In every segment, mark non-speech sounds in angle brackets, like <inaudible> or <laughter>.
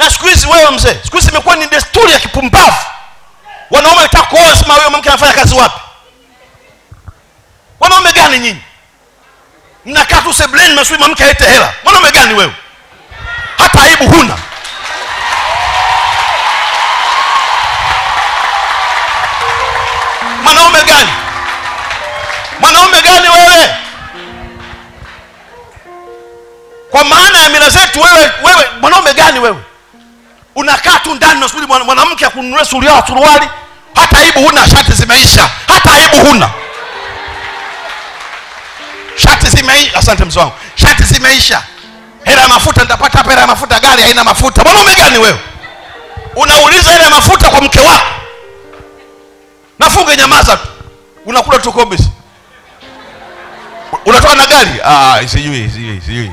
na siku hizi wewe mzee siku hizi imekuwa ni desturi ya kipumbavu. Wanaume wanataka kuoa sema wewe mke anafanya kazi wapi? Wanaume gani nyinyi? Mnakaa tu sebleni masui mwanamke aete hela. Mwanaume gani wewe? Hata aibu huna. Mwanaume gani? Mwanaume gani wewe? Kwa maana ya mila zetu wewe wewe mwanaume gani wewe unakaa tu ndani nasubiri mwana- mwanamke akununulia suruali suruali hata aibu huna shati zimeisha hata aibu huna. Shati zimeisha asante mzee wangu shati zimeisha. Hela ya mafuta nitapata hapa hela ya mafuta gari haina mafuta. Mwanaume gani wewe? Unauliza hela ya mafuta kwa mke wako nafunge nyamaza tu. Unakula tu kobisi unatoka na gari? Ah, sijui sijui sijui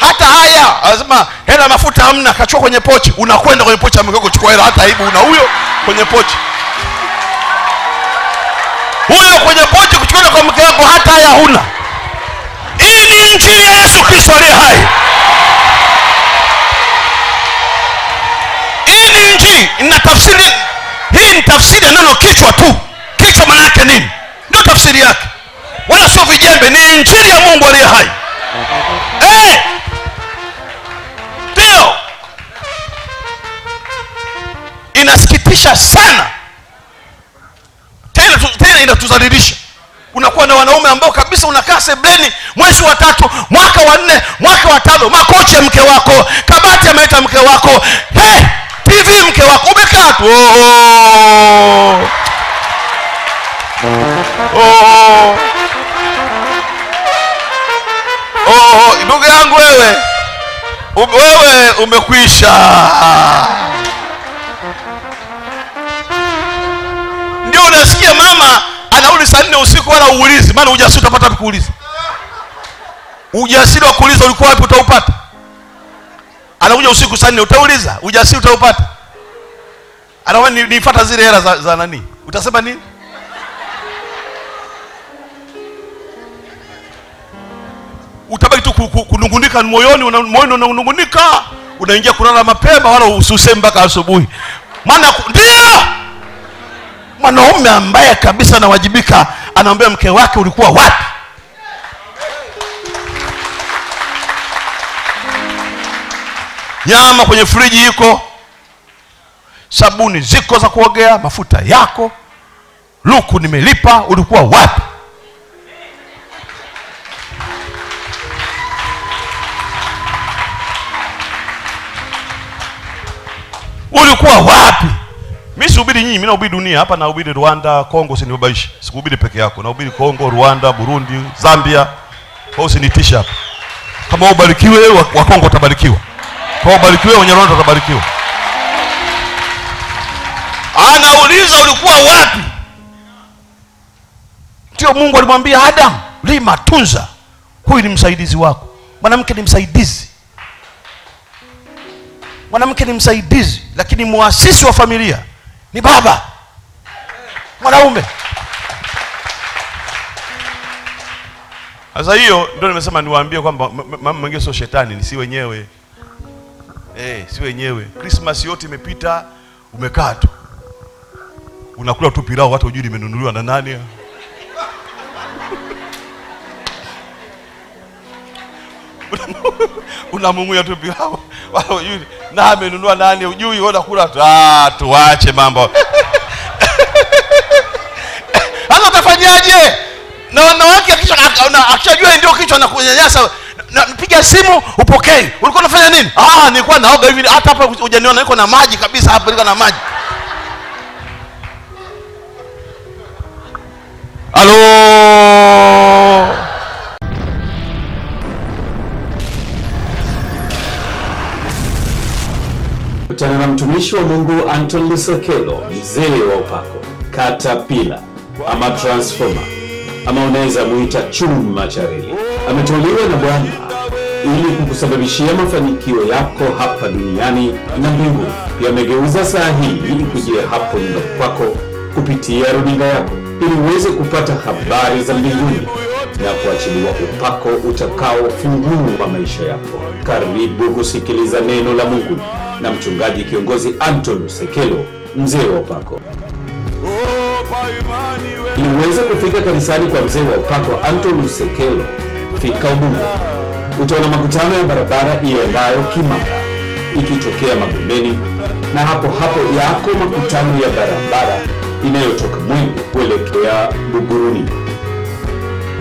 hata haya anasema hela mafuta hamna kachukua kwenye pochi unakwenda kwenye pochi amekuwa kuchukua hela hata aibu una huyo kwenye pochi. Huyo kwenye pochi kuchukua kwa mke wako hata haya huna. Hii ni injili ya yesu kristo aliye hai. Hii ni injili ina tafsiri hii ni tafsiri ya neno inasikitisha sana. Tena tena inatuzalilisha unakuwa na wanaume ambao kabisa unakaa sebleni mwezi wa tatu mwaka wa nne mwaka wa tano. Makochi ya mke wako kabati ameleta mke wako. Hey, tv mke wako umekaa tu. Oh. Oh. Oh, ndugu yangu wewe wewe umekwisha saa na uulizi maana ujasiri utapata kuuliza. Ujasiri wa kuuliza ulikuwa wapi utaupata? Anakuja usiku saa nne utauliza ujasiri utaupata? Anawa nifata zile hela za, za nani? Utasema nini? Utabaki tu ku- ku- kunungunika moyoni moyoni unanungunika unaingia kulala mapema wala ususe mpaka asubuhi. Maana ndio! Mwanaume ambaye kabisa anawajibika anaambia mke wake ulikuwa wapi? Nyama kwenye friji iko sabuni ziko za kuogea mafuta yako luku nimelipa ulikuwa wapi? Ulikuwa wapi mi sihubiri nyinyi mi nahubiri dunia. Hapa nahubiri rwanda kongo usinibabaishi sikuhubiri peke yako. Nahubiri kongo rwanda burundi zambia. Kwa usinitisha hapa. Kama ubarikiwe wa wa kongo utabarikiwa. Kama ubarikiwe wenye rwanda utabarikiwa anauliza ulikuwa wapi? Ndio mungu alimwambia Adam, lima tunza. Huyu ni msaidizi wako. Mwanamke ni msaidizi. Mwanamke ni msaidizi lakini muasisi wa familia ni baba. Mwanaume. Sasa hiyo ndio nimesema niwaambie kwamba mama mwingine sio shetani ni si wenyewe. Eh si wenyewe. Krismas yote imepita umekaa tu. Unakula tu pilau hata ujui limenunuliwa na nani. <laughs> Unamumuya tu pilau na amenunua nani? Ujui unakula ah tuache mambo. <laughs> Sasa utafanyaje? Na wanawake akisha- akishajua ndio kichwa na kunyanyasa na- simu upokei. Ulikuwa unafanya nini? Ah nilikuwa naoga hivi. Hata hapa hujaniona niko na maji kabisa hapa niko na maji. Halo kutana na mtumishi wa mungu anton lusekelo mzee wa upako katapila ama transformer ama unaweza muita chuma cha reli ameteuliwa na bwana ili kukusababishia mafanikio yako hapa duniani na mbinguni yamegeuza saa hii ili kujia hapo nyumbani kwako kupitia runinga yako ili uweze kupata habari za mbinguni na kuachiliwa upako utakaofungua maisha yako karibu kusikiliza neno la mungu na mchungaji kiongozi Anton Sekelo, mzee wa upako. Ili kufika kanisani kwa mzee wa upako Anton Sekelo, fika Ubungo. Utaona makutano ya barabara iendayo Kimara ikitokea Magomeni, na hapo hapo yako makutano ya barabara inayotoka Mwenge kuelekea Buguruni.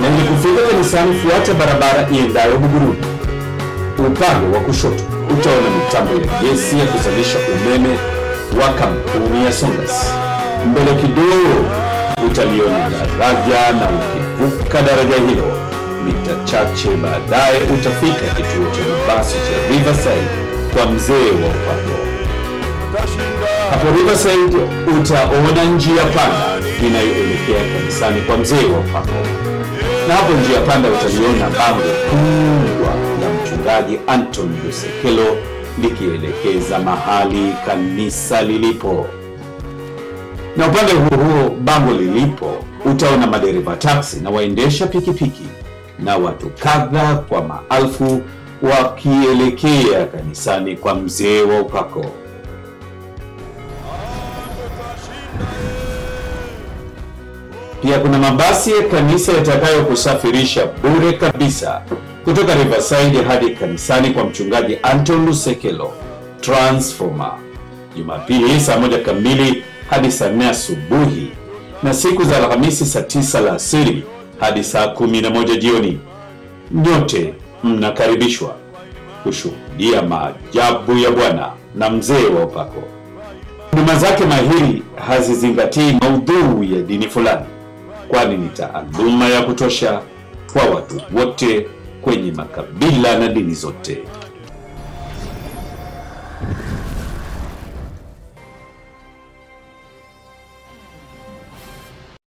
Na ili kufika kanisani, fuata barabara iendayo Buguruni. Upande wa kushoto utaona mitambo ya gesi ya kuzalisha umeme wa kampuni ya sonas Mbele kidogo utaliona daraja, na ukivuka daraja hilo mita chache baadaye utafika kituo cha mabasi cha Riverside kwa mzee wa upako. Hapo Riverside utaona njia panda inayoelekea kanisani kwa mzee wa upako, na hapo njia panda utaliona bango kubwa la mchungaji Anton Lusekelo likielekeza mahali kanisa lilipo, na upande huo huo bango lilipo utaona madereva taksi na waendesha pikipiki na watu kadha kwa maelfu wakielekea kanisani kwa mzee wa upako. Pia kuna mabasi ya kanisa yatakayokusafirisha bure kabisa kutoka Riverside hadi kanisani kwa mchungaji Anton Lusekelo Transformer, Jumapili saa moja kamili hadi saa nne asubuhi na siku za Alhamisi saa tisa la asiri hadi saa kumi na moja jioni. Nyote mnakaribishwa kushuhudia maajabu ya Bwana na mzee wa upako. Huduma zake mahiri hazizingatii maudhui ya dini fulani, kwani ni taaluma ya kutosha kwa watu wote kwenye makabila na dini zote.